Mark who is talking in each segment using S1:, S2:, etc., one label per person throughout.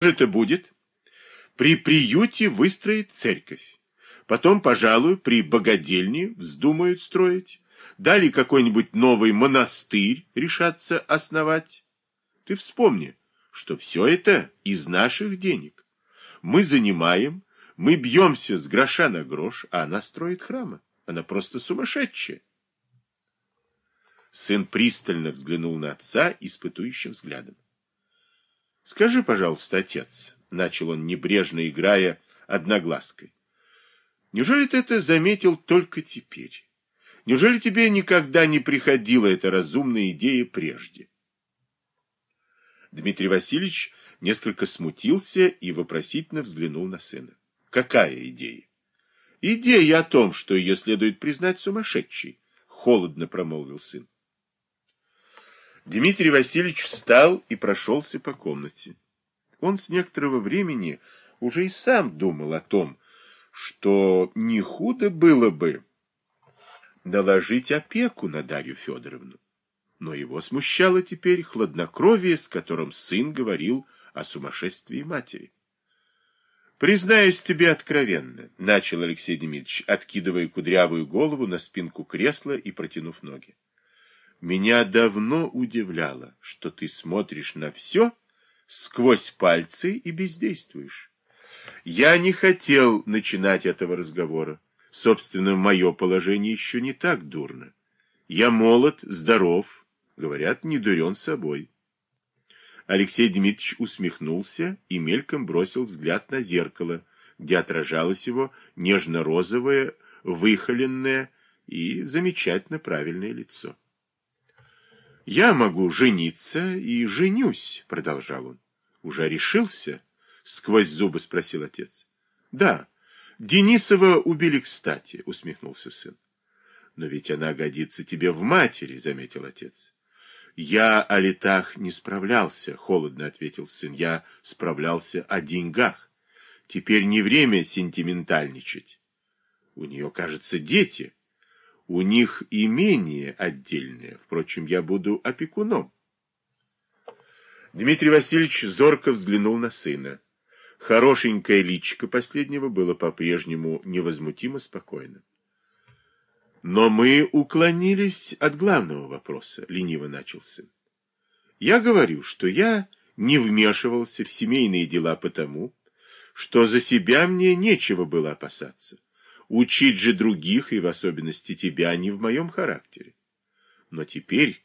S1: же это будет? При приюте выстроить церковь. Потом, пожалуй, при богадельне вздумают строить. Далее какой-нибудь новый монастырь решаться основать. Ты вспомни, что все это из наших денег. Мы занимаем, мы бьемся с гроша на грош, а она строит храмы. Она просто сумасшедшая. Сын пристально взглянул на отца испытующим взглядом. «Скажи, пожалуйста, отец», — начал он, небрежно играя одноглазкой, «неужели ты это заметил только теперь? Неужели тебе никогда не приходила эта разумная идея прежде?» Дмитрий Васильевич несколько смутился и вопросительно взглянул на сына. «Какая идея?» «Идея о том, что ее следует признать сумасшедшей», — холодно промолвил сын. Дмитрий Васильевич встал и прошелся по комнате. Он с некоторого времени уже и сам думал о том, что не худо было бы наложить опеку на Дарью Федоровну. Но его смущало теперь хладнокровие, с которым сын говорил о сумасшествии матери. «Признаюсь тебе откровенно», — начал Алексей Дмитриевич, откидывая кудрявую голову на спинку кресла и протянув ноги. Меня давно удивляло, что ты смотришь на все сквозь пальцы и бездействуешь. Я не хотел начинать этого разговора. Собственно, мое положение еще не так дурно. Я молод, здоров, говорят, не дурен собой. Алексей Дмитриевич усмехнулся и мельком бросил взгляд на зеркало, где отражалось его нежно-розовое, выхоленное и замечательно правильное лицо. «Я могу жениться и женюсь», — продолжал он. «Уже решился?» — сквозь зубы спросил отец. «Да, Денисова убили кстати», — усмехнулся сын. «Но ведь она годится тебе в матери», — заметил отец. «Я о летах не справлялся», — холодно ответил сын. «Я справлялся о деньгах. Теперь не время сентиментальничать. У нее, кажется, дети». У них имение отдельное. Впрочем, я буду опекуном. Дмитрий Васильевич зорко взглянул на сына. Хорошенькое личико последнего было по-прежнему невозмутимо спокойно. Но мы уклонились от главного вопроса, лениво начал сын. Я говорю, что я не вмешивался в семейные дела потому, что за себя мне нечего было опасаться. Учить же других, и в особенности тебя, не в моем характере. Но теперь,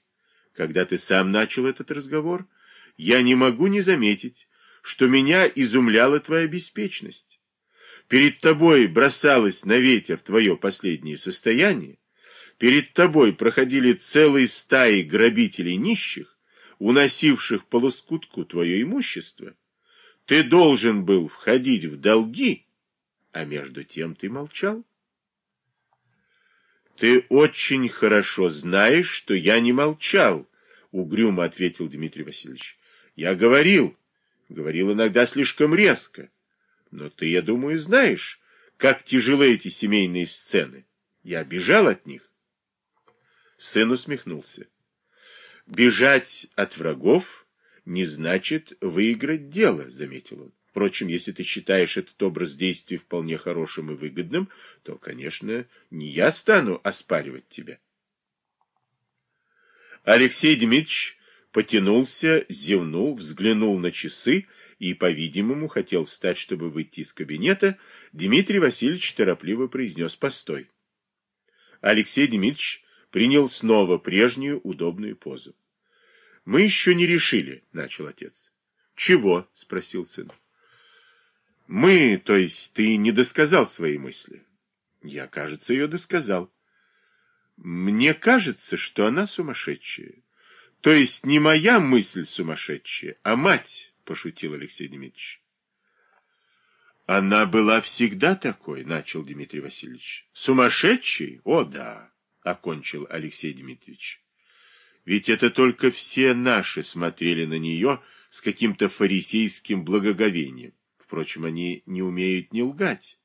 S1: когда ты сам начал этот разговор, я не могу не заметить, что меня изумляла твоя беспечность. Перед тобой бросалось на ветер твое последнее состояние, перед тобой проходили целые стаи грабителей нищих, уносивших по лоскутку твое имущество. Ты должен был входить в долги, а между тем ты молчал. Ты очень хорошо знаешь, что я не молчал, угрюмо ответил Дмитрий Васильевич. Я говорил, говорил иногда слишком резко. Но ты, я думаю, знаешь, как тяжелы эти семейные сцены. Я бежал от них. Сын усмехнулся. Бежать от врагов не значит выиграть дело, заметил он. Впрочем, если ты считаешь этот образ действий вполне хорошим и выгодным, то, конечно, не я стану оспаривать тебя. Алексей Дмитриевич потянулся, зевнул, взглянул на часы и, по-видимому, хотел встать, чтобы выйти из кабинета. Дмитрий Васильевич торопливо произнес «Постой». Алексей Дмитриевич принял снова прежнюю удобную позу. «Мы еще не решили», — начал отец. «Чего?» — спросил сын. Мы, то есть ты не досказал свои мысли. Я, кажется, ее досказал. Мне кажется, что она сумасшедшая. То есть не моя мысль сумасшедшая, а мать, пошутил Алексей Дмитриевич. Она была всегда такой, начал Дмитрий Васильевич. Сумасшедший? О, да, окончил Алексей Дмитриевич. Ведь это только все наши смотрели на нее с каким-то фарисейским благоговением. Впрочем, они не умеют не лгать.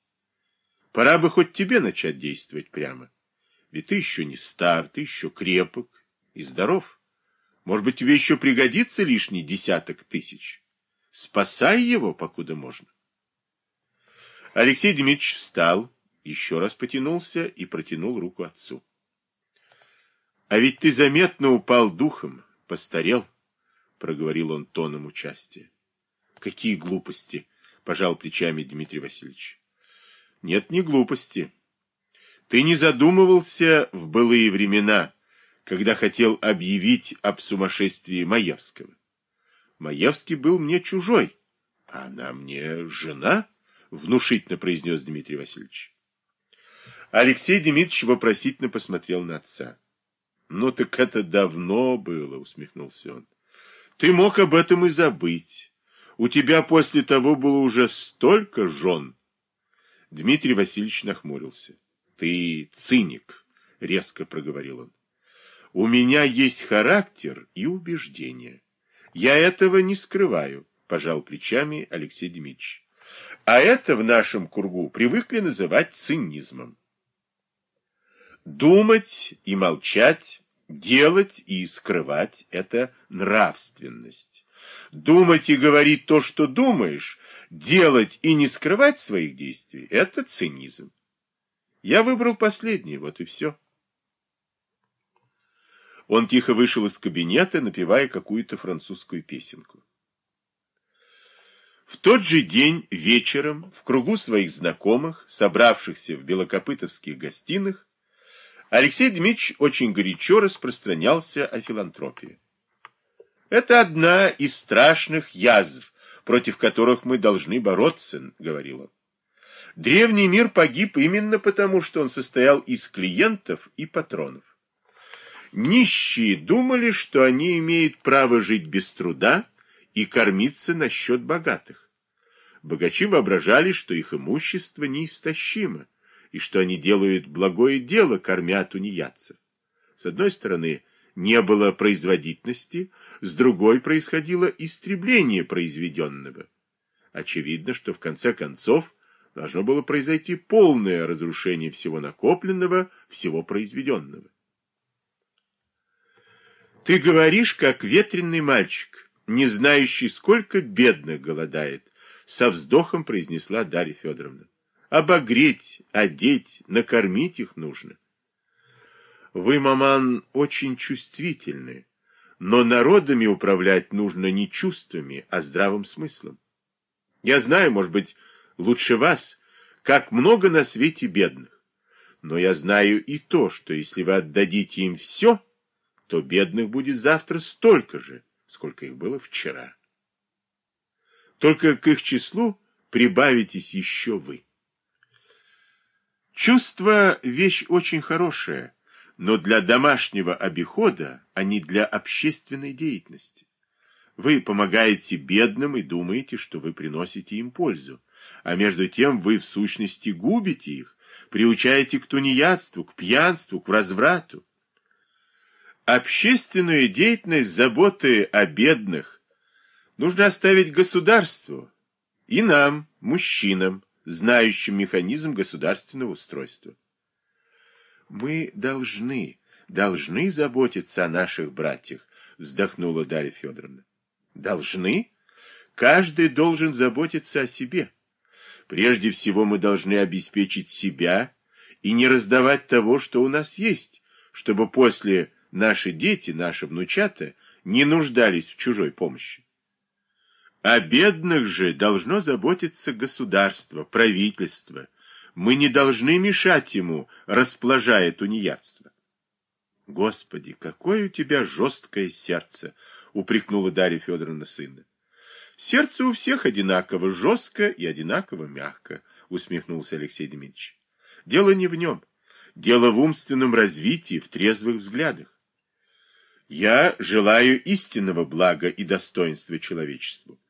S1: Пора бы хоть тебе начать действовать прямо. Ведь ты еще не стар, ты еще крепок и здоров. Может быть, тебе еще пригодится лишний десяток тысяч. Спасай его, покуда можно. Алексей Дмитриевич встал, еще раз потянулся и протянул руку отцу. — А ведь ты заметно упал духом, постарел, — проговорил он тоном участия. — Какие глупости! — пожал плечами Дмитрий Васильевич. — Нет, не глупости. Ты не задумывался в былые времена, когда хотел объявить об сумасшествии Маевского. Маевский был мне чужой, а она мне жена, — внушительно произнес Дмитрий Васильевич. Алексей Дмитриевич вопросительно посмотрел на отца. — Ну так это давно было, — усмехнулся он. — Ты мог об этом и забыть. У тебя после того было уже столько жен. Дмитрий Васильевич нахмурился. — Ты циник, — резко проговорил он. — У меня есть характер и убеждения. Я этого не скрываю, — пожал плечами Алексей Дмитриевич. А это в нашем кругу привыкли называть цинизмом. Думать и молчать, делать и скрывать — это нравственность. Думать и говорить то, что думаешь, делать и не скрывать своих действий — это цинизм. Я выбрал последний, вот и все. Он тихо вышел из кабинета, напевая какую-то французскую песенку. В тот же день вечером в кругу своих знакомых, собравшихся в белокопытовских гостиных, Алексей Дмитриевич очень горячо распространялся о филантропии. «Это одна из страшных язв, против которых мы должны бороться», — говорил он. Древний мир погиб именно потому, что он состоял из клиентов и патронов. Нищие думали, что они имеют право жить без труда и кормиться на счет богатых. Богачи воображали, что их имущество неистощимо и что они делают благое дело, кормя тунеядцев. С одной стороны, не было производительности, с другой происходило истребление произведенного. Очевидно, что в конце концов должно было произойти полное разрушение всего накопленного, всего произведенного. Ты говоришь, как ветреный мальчик, не знающий, сколько бедных голодает, со вздохом произнесла Дарья Федоровна. Обогреть, одеть, накормить их нужно. Вы, маман, очень чувствительны, но народами управлять нужно не чувствами, а здравым смыслом. Я знаю, может быть, лучше вас, как много на свете бедных. Но я знаю и то, что если вы отдадите им все, то бедных будет завтра столько же, сколько их было вчера. Только к их числу прибавитесь еще вы. Чувство — вещь очень хорошая, но для домашнего обихода, а не для общественной деятельности. Вы помогаете бедным и думаете, что вы приносите им пользу, а между тем вы в сущности губите их, приучаете к тунеядству, к пьянству, к разврату. Общественную деятельность заботы о бедных нужно оставить государству и нам, мужчинам, знающим механизм государственного устройства. Мы должны, должны заботиться о наших братьях, вздохнула Дарья Федоровна. Должны? Каждый должен заботиться о себе. Прежде всего мы должны обеспечить себя и не раздавать того, что у нас есть, чтобы после наши дети, наши внучата не нуждались в чужой помощи. О бедных же должно заботиться государство, правительство. Мы не должны мешать ему, расплажая тунеядство. Господи, какое у тебя жесткое сердце, упрекнула Дарья Федоровна сына. Сердце у всех одинаково жестко и одинаково мягко, усмехнулся Алексей Дмитриевич. Дело не в нем. Дело в умственном развитии, в трезвых взглядах. Я желаю истинного блага и достоинства человечеству.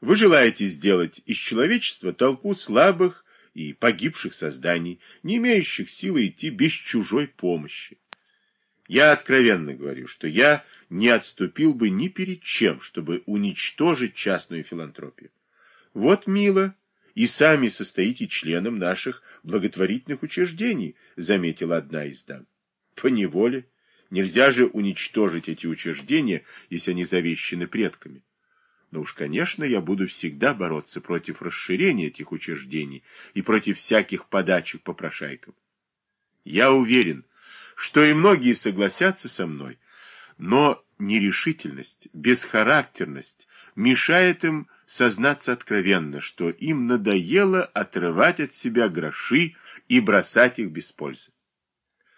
S1: Вы желаете сделать из человечества толпу слабых и погибших созданий, не имеющих силы идти без чужой помощи. Я откровенно говорю, что я не отступил бы ни перед чем, чтобы уничтожить частную филантропию. Вот мило, и сами состоите членом наших благотворительных учреждений, заметила одна из дам. По неволе. Нельзя же уничтожить эти учреждения, если они завещены предками. Но уж, конечно, я буду всегда бороться против расширения этих учреждений и против всяких подачек попрошайкам. Я уверен, что и многие согласятся со мной, но нерешительность, бесхарактерность мешает им сознаться откровенно, что им надоело отрывать от себя гроши и бросать их без пользы.